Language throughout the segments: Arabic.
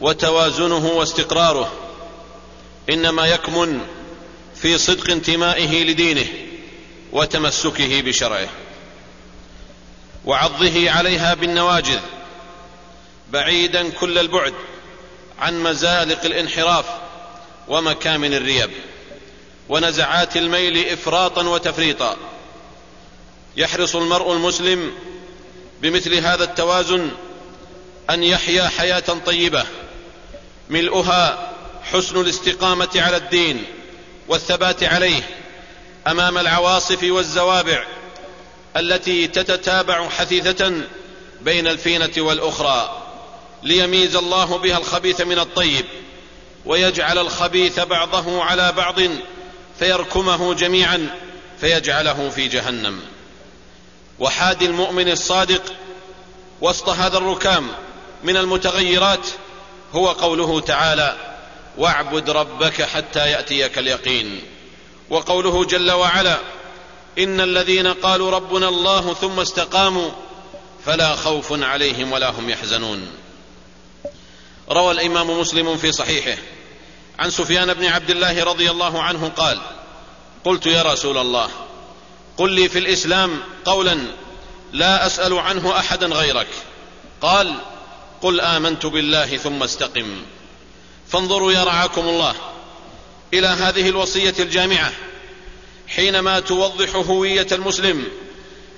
وتوازنه واستقراره. إنما يكمن في صدق انتمائه لدينه وتمسكه بشرعه. وعضه عليها بالنواجذ بعيدا كل البعد عن مزالق الانحراف ومكامن الريب ونزعات الميل افراطا وتفريطا. يحرص المرء المسلم بمثل هذا التوازن أن يحيا حياة طيبة ملؤها حسن الاستقامة على الدين والثبات عليه أمام العواصف والزوابع التي تتتابع حثيثة بين الفينة والأخرى ليميز الله بها الخبيث من الطيب ويجعل الخبيث بعضه على بعض فيركمه جميعا فيجعله في جهنم. وحاد المؤمن الصادق وسط هذا الركام من المتغيرات هو قوله تعالى واعبد ربك حتى يأتيك اليقين وقوله جل وعلا إن الذين قالوا ربنا الله ثم استقاموا فلا خوف عليهم ولا هم يحزنون روى الإمام مسلم في صحيحه. عن سفيان بن عبد الله رضي الله عنه قال قلت يا رسول الله قل لي في الإسلام قولا لا أسأل عنه احدا غيرك قال قل آمنت بالله ثم استقم. فانظروا يا رعاكم الله إلى هذه الوصية الجامعة حينما توضح هوية المسلم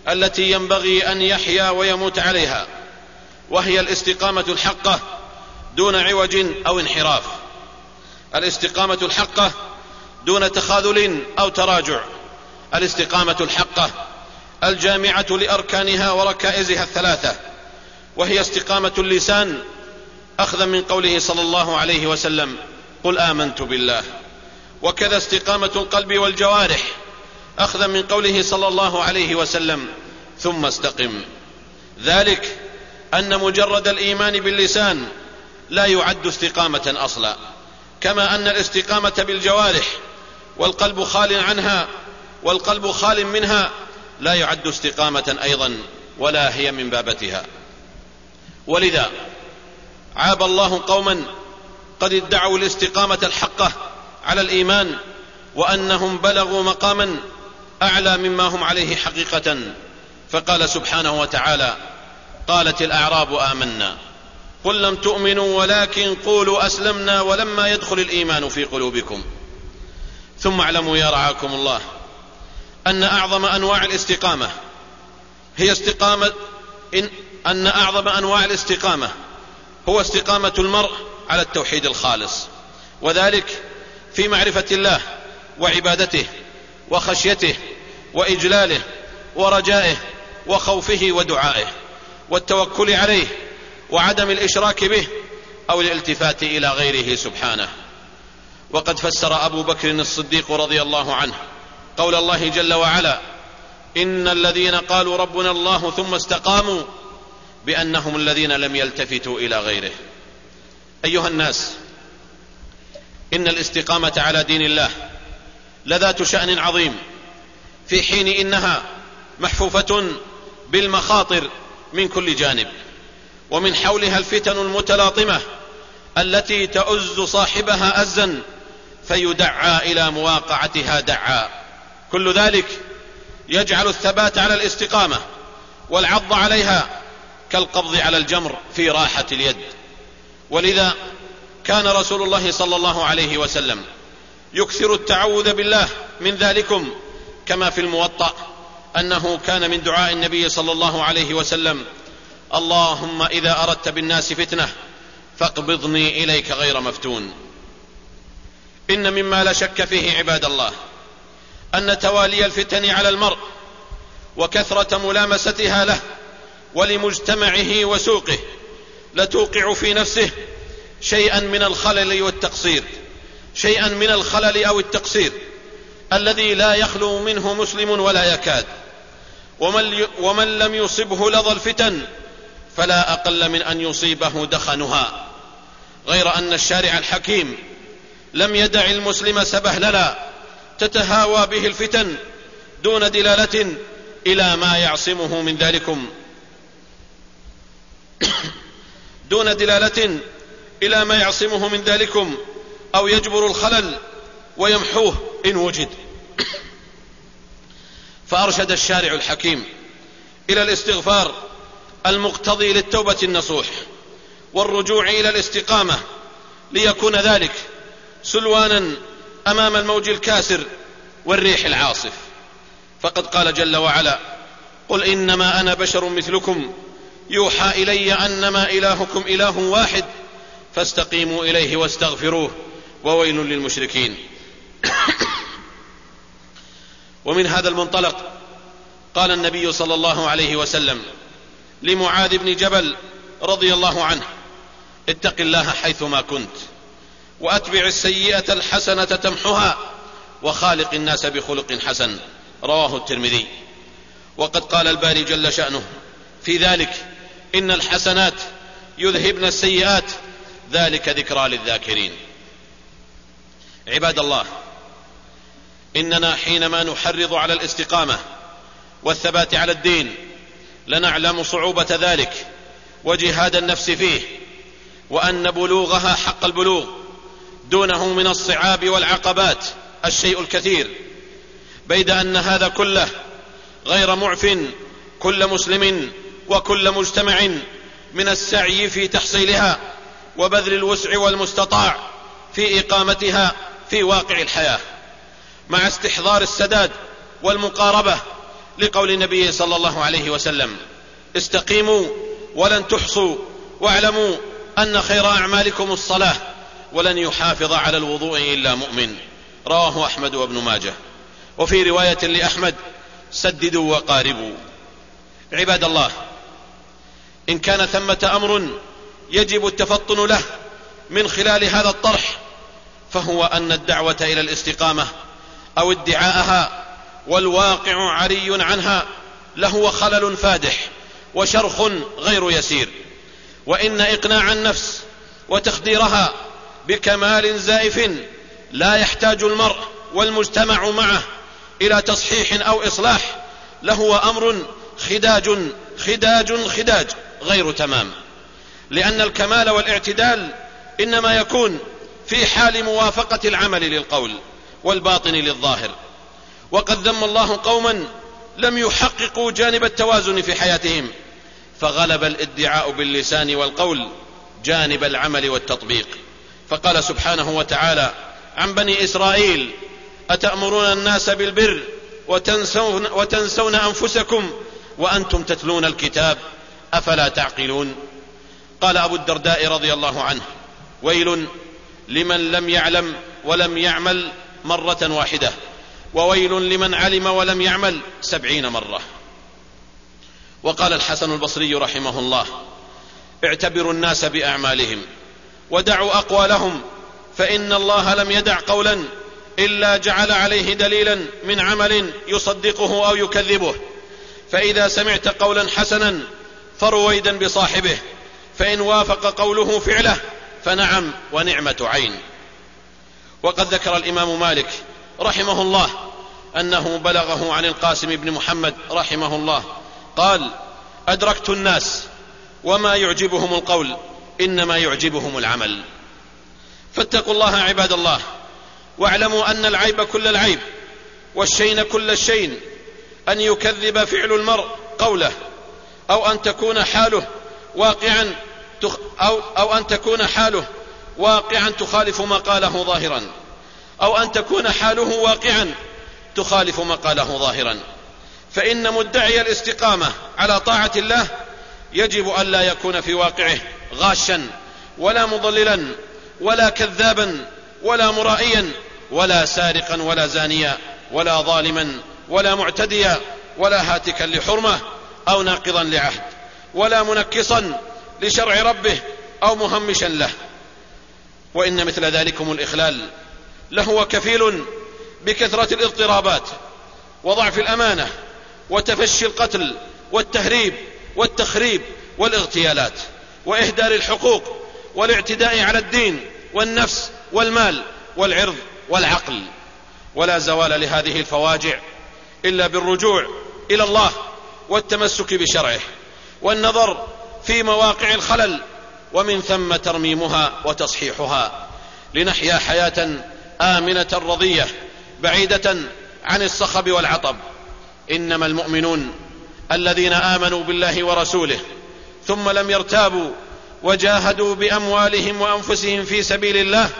التي ينبغي أن يحيا ويموت عليها وهي الاستقامة الحقة دون عوج أو انحراف. الاستقامة الحقة دون تخاذل أو تراجع. الاستقامة الحقة الجامعة لأركانها وركائزها الثلاثة. وهي استقامة اللسان أخذا من قوله صلى الله عليه وسلم قل آمنت بالله. وكذا استقامة القلب والجوارح أخذا من قوله صلى الله عليه وسلم ثم استقم. ذلك أن مجرد الإيمان باللسان لا يعد استقامة أصلا كما أن الاستقامة بالجوارح والقلب خال عنها والقلب خال منها لا يعد استقامة أيضا ولا هي من بابتها. ولذا عاب الله قوما قد ادعوا الاستقامة الحقة على الإيمان وأنهم بلغوا مقاما أعلى مما هم عليه حقيقة. فقال سبحانه وتعالى قالت الأعراب آمنا. قل لم تؤمنوا ولكن قولوا أسلمنا ولما يدخل الإيمان في قلوبكم. ثم اعلموا يا رعاكم الله أن أعظم أنواع الاستقامة هي استقامة إن أن أعظم أنواع الاستقامة هو استقامة المرء على التوحيد الخالص وذلك في معرفة الله وعبادته وخشيته وإجلاله ورجائه وخوفه ودعائه والتوكل عليه وعدم الإشراك به أو الالتفات إلى غيره سبحانه. وقد فسر أبو بكر الصديق رضي الله عنه قول الله جل وعلا إن الذين قالوا ربنا الله ثم استقاموا بأنهم الذين لم يلتفتوا إلى غيره. أيها الناس إن الاستقامة على دين الله لذات شأن عظيم في حين إنها محفوفة بالمخاطر من كل جانب ومن حولها الفتن المتلاطمة التي تؤز صاحبها أزا فيدعى إلى مواقعتها دعا. كل ذلك يجعل الثبات على الاستقامة والعض عليها كالقبض على الجمر في راحة اليد. ولذا كان رسول الله صلى الله عليه وسلم يكثر التعوذ بالله من ذلكم كما في الموطأ أنه كان من دعاء النبي صلى الله عليه وسلم اللهم إذا أردت بالناس فتنة فاقبضني إليك غير مفتون. إن مما لا شك فيه عباد الله أن توالي الفتن على المرء وكثرة ملامستها له ولمجتمعه وسوقه لتوقع في نفسه شيئا من الخلل والتقصير شيئا من الخلل أو التقصير الذي لا يخلو منه مسلم ولا يكاد. ومن, ومن لم يصبه لظى الفتن فلا أقل من أن يصيبه دخنها. غير أن الشارع الحكيم لم يدع المسلم سبهللا تتهاوى به الفتن دون دلالة إلى ما يعصمه من ذلكم. دون دلالة إلى ما يعصمه من ذلكم أو يجبر الخلل ويمحوه إن وجد. فأرشد الشارع الحكيم إلى الاستغفار المقتضي للتوبة النصوح والرجوع إلى الاستقامة ليكون ذلك سلوانا أمام الموج الكاسر والريح العاصف. فقد قال جل وعلا قل إنما أنا بشر مثلكم يوحى إلي أنما إلهكم إله واحد فاستقيموا إليه واستغفروه وويل للمشركين. ومن هذا المنطلق قال النبي صلى الله عليه وسلم لمعاذ بن جبل رضي الله عنه اتق الله حيثما كنت وأتبع السيئة الحسنة تمحها وخالق الناس بخلق حسن. رواه الترمذي. وقد قال الباري جل شأنه في ذلك إن الحسنات يذهبن السيئات. ذلك ذكرى للذاكرين. عباد الله إننا حينما نحرض على الاستقامة والثبات على الدين لنعلم صعوبة ذلك وجهاد النفس فيه وأن بلوغها حق البلوغ دونه من الصعاب والعقبات الشيء الكثير. بيد أن هذا كله غير معف كل مسلم وكل مجتمع من السعي في تحصيلها وبذل الوسع والمستطاع في إقامتها في واقع الحياة مع استحضار السداد والمقاربة لقول النبي صلى الله عليه وسلم استقيموا ولن تحصوا واعلموا أن خير أعمالكم الصلاة ولن يحافظ على الوضوء إلا مؤمن. رواه أحمد وابن ماجه. وفي رواية لأحمد سددوا وقاربوا. عباد الله إن كان ثمة أمر يجب التفطن له من خلال هذا الطرح فهو أن الدعوة إلى الاستقامة أو ادعاءها والواقع عري عنها لهو خلل فادح وشرخ غير يسير. وإن إقناع النفس وتخديرها بكمال زائف لا يحتاج المرء والمجتمع معه إلى تصحيح أو إصلاح لهو أمر خداج خداج خداج. غير تمام. لأن الكمال والاعتدال إنما يكون في حال موافقة العمل للقول والباطن للظاهر. وقد ذم الله قوما لم يحققوا جانب التوازن في حياتهم فغلب الادعاء باللسان والقول جانب العمل والتطبيق. فقال سبحانه وتعالى عن بني إسرائيل أتأمرون الناس بالبر وتنسون, وتنسون أنفسكم وأنتم تتلون الكتاب؟ أفلا تعقلون؟ قال أبو الدرداء رضي الله عنه ويل لمن لم يعلم ولم يعمل مرة واحدة وويل لمن علم ولم يعمل سبعين مرة. وقال الحسن البصري رحمه الله اعتبروا الناس بأعمالهم ودعوا أقوالهم فإن الله لم يدع قولا إلا جعل عليه دليلا من عمل يصدقه أو يكذبه. فإذا سمعت قولا حسنا فرويدا بصاحبه فإن وافق قوله فعله فنعم ونعمة عين. وقد ذكر الإمام مالك رحمه الله أنه بلغه عن القاسم بن محمد رحمه الله قال أدركت الناس وما يعجبهم القول إنما يعجبهم العمل. فاتقوا الله عباد الله واعلموا أن العيب كل العيب والشين كل الشين أن يكذب فعل المرء قوله. أو أن تكون حاله واقعا أو, أو أن تكون حاله واقعا تخالف ما قاله ظاهرا. أو أن تكون حاله واقعا تخالف ما قاله ظاهرا. فإن مدعي الاستقامة على طاعة الله يجب أن لا يكون في واقعه غاشا ولا مضللا ولا كذابا ولا مرائيا ولا سارقا ولا زانيا ولا ظالما ولا معتديا ولا هاتكا لحرمة. أو ناقضا لعهد ولا منكصا لشرع ربه أو مهمشا له. وإن مثل ذلكم الإخلال لهو كفيل بكثرة الاضطرابات وضعف الأمانة وتفشي القتل والتهريب والتخريب والاغتيالات وإهدار الحقوق والاعتداء على الدين والنفس والمال والعرض والعقل. ولا زوال لهذه الفواجع إلا بالرجوع إلى الله والتمسك بشرعه والنظر في مواقع الخلل ومن ثم ترميمها وتصحيحها لنحيا حياة آمنة رضية بعيدة عن الصخب والعطب. إنما المؤمنون الذين آمنوا بالله ورسوله ثم لم يرتابوا وجاهدوا بأموالهم وأنفسهم في سبيل الله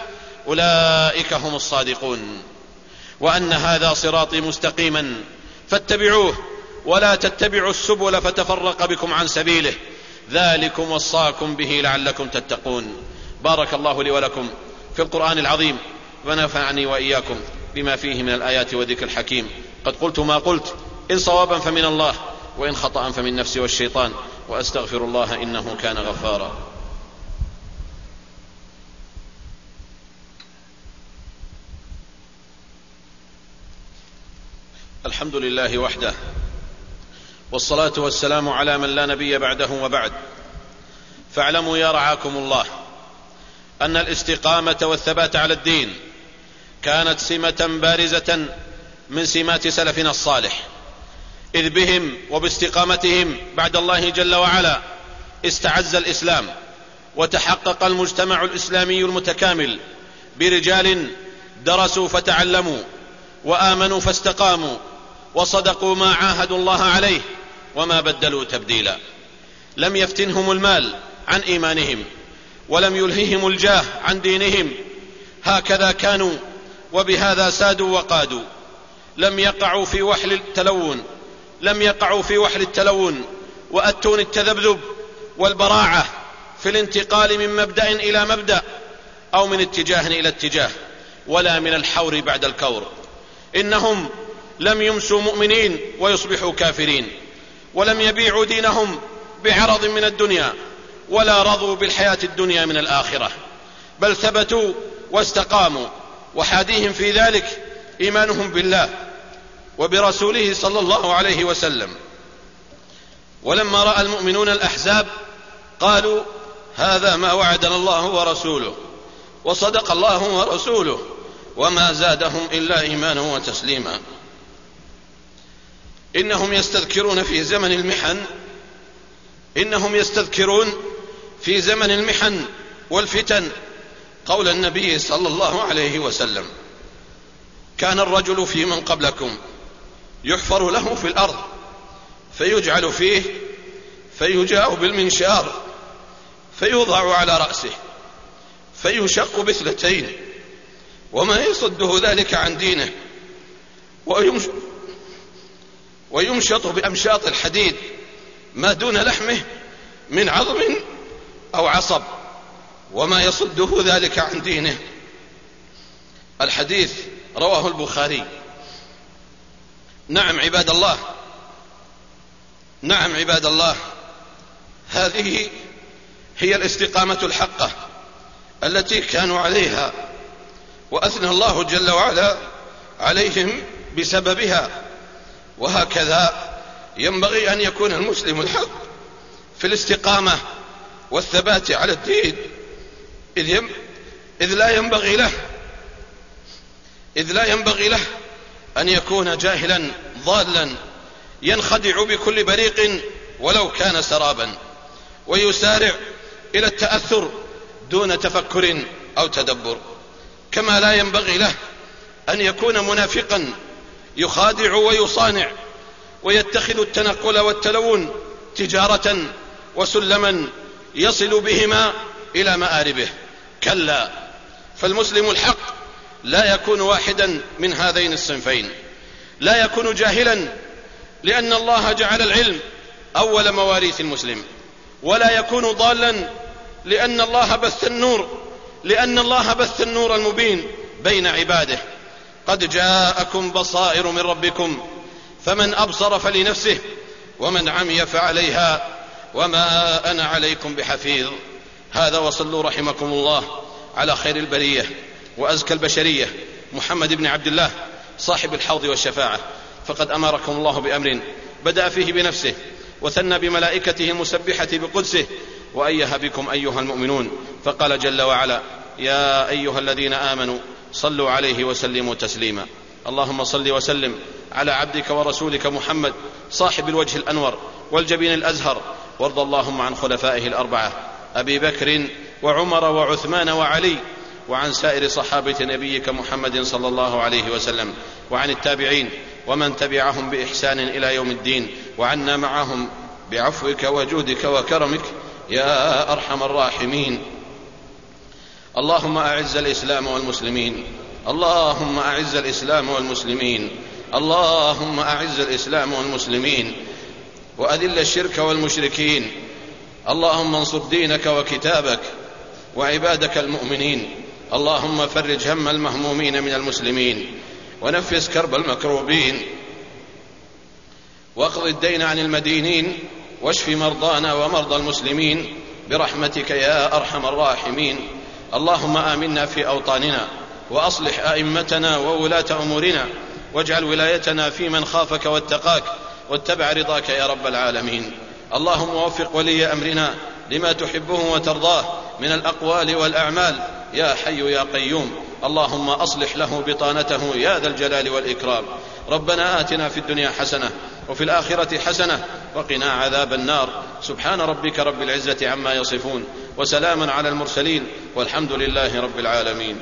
أولئك هم الصادقون. وأن هذا صراطي مستقيما فاتبعوه ولا تتبعوا السبل فتفرق بكم عن سبيله. ذلكم وصاكم به لعلكم تتقون. بارك الله لي ولكم في القرآن العظيم ونفعني وإياكم بما فيه من الآيات والذكر الحكيم. قد قلت ما قلت إن صوابا فمن الله وإن خطأ فمن نفسي والشيطان وأستغفر الله إنه كان غفارا. الحمد لله وحده والصلاة والسلام على من لا نبي بعده وبعد. فاعلموا يا رعاكم الله أن الاستقامة والثبات على الدين كانت سمة بارزة من سمات سلفنا الصالح. إذ بهم وباستقامتهم بعد الله جل وعلا استعز الإسلام وتحقق المجتمع الإسلامي المتكامل برجال درسوا فتعلموا وآمنوا فاستقاموا وصدقوا ما عاهدوا الله عليه وما بدلوا تبديلا. لم يفتنهم المال عن إيمانهم ولم يلههم الجاه عن دينهم. هكذا كانوا وبهذا سادوا وقادوا. لم يقعوا في وحل التلون لم يقعوا في وحل التلون. وأتون التذبذب والبراعة في الانتقال من مبدأ إلى مبدأ أو من اتجاه إلى اتجاه ولا من الحور بعد الكور. إنهم لم يمسوا مؤمنين ويصبحوا كافرين. ولم يبيعوا دينهم بعرض من الدنيا ولا رضوا بالحياة الدنيا من الآخرة بل ثبتوا واستقاموا وحاديهم في ذلك إيمانهم بالله وبرسوله صلى الله عليه وسلم. ولما رأى المؤمنون الأحزاب قالوا هذا ما وعدنا الله ورسوله وصدق الله ورسوله وما زادهم إلا إيمانا وتسليما. إنهم يستذكرون في زمن المحن إنهم يستذكرون في زمن المحن والفتن قول النبي صلى الله عليه وسلم كان الرجل في من قبلكم يحفر له في الأرض فيجعل فيه فيجاء بالمنشار فيوضع على رأسه فيشق باثنتين وما يصده ذلك عن دينه ويمشط بأمشاط الحديد ما دون لحمه من عظم أو عصب وما يصده ذلك عن دينه. الحديث رواه البخاري. نعم عباد الله نعم عباد الله هذه هي الاستقامة الحقة التي كانوا عليها وأثنى الله جل وعلا عليهم بسببها. وهكذا ينبغي أن يكون المسلم الحق في الاستقامة والثبات على الدين. إذ, إذ لا ينبغي له إذ لا ينبغي له أن يكون جاهلا ضالا ينخدع بكل بريق ولو كان سرابا ويسارع إلى التأثر دون تفكر أو تدبر. كما لا ينبغي له أن يكون منافقا يخادع ويصانع ويتخذ التنقل والتلون تجارة وسلما يصل بهما إلى مآربه. كلا فالمسلم الحق لا يكون واحدا من هذين الصنفين. لا يكون جاهلا لأن الله جعل العلم أول مواريث المسلم. ولا يكون ضالا لأن الله بث النور لأن الله بث النور المبين بين عباده. قد جاءكم بصائر من ربكم فمن أبصر فلنفسه ومن عمي فعليها وما أنا عليكم بحفيظ. هذا وصلوا رحمكم الله على خير البرية وأزكى البشرية محمد بن عبد الله صاحب الحوض والشفاعة. فقد أمركم الله بأمر بدأ فيه بنفسه وثنى بملائكته المسبحة بقدسه وأيه بكم أيها المؤمنون. فقال جل وعلا يا أيها الذين آمنوا صلوا عليه وسلموا تسليما. اللهم صل وسلم على عبدك ورسولك محمد صاحب الوجه الأنور والجبين الأزهر. وارض اللهم عن خلفائه الأربعة أبي بكر وعمر وعثمان وعلي وعن سائر صحابة نبيك محمد صلى الله عليه وسلم وعن التابعين ومن تبعهم بإحسان إلى يوم الدين وعنا معهم بعفوك وجودك وكرمك يا أرحم الراحمين. اللهم أعز الإسلام والمسلمين. اللهم أعز الإسلام والمسلمين. اللهم أعز الإسلام والمسلمين. وأذل الشرك والمشركين. اللهم انصر دينك وكتابك وعبادك المؤمنين. اللهم فرج هم المهمومين من المسلمين. ونفس كرب المكروبين. واقض الدين عن المدينين. واشف مرضانا ومرضى المسلمين. برحمتك يا أرحم الراحمين. اللهم آمنا في أوطاننا وأصلح أئمتنا وولاة أمورنا واجعل ولايتنا في من خافك واتقاك واتبع رضاك يا رب العالمين. اللهم وفق ولي أمرنا لما تحبه وترضاه من الأقوال والأعمال. يا حي يا قيوم. اللهم أصلح له بطانته يا ذا الجلال والإكرام. ربنا آتنا في الدنيا حسنة وفي الآخرة حسنة. وقنا عذاب النار. سبحان ربك رب العزة عما يصفون. وسلام على المرسلين. والحمد لله رب العالمين.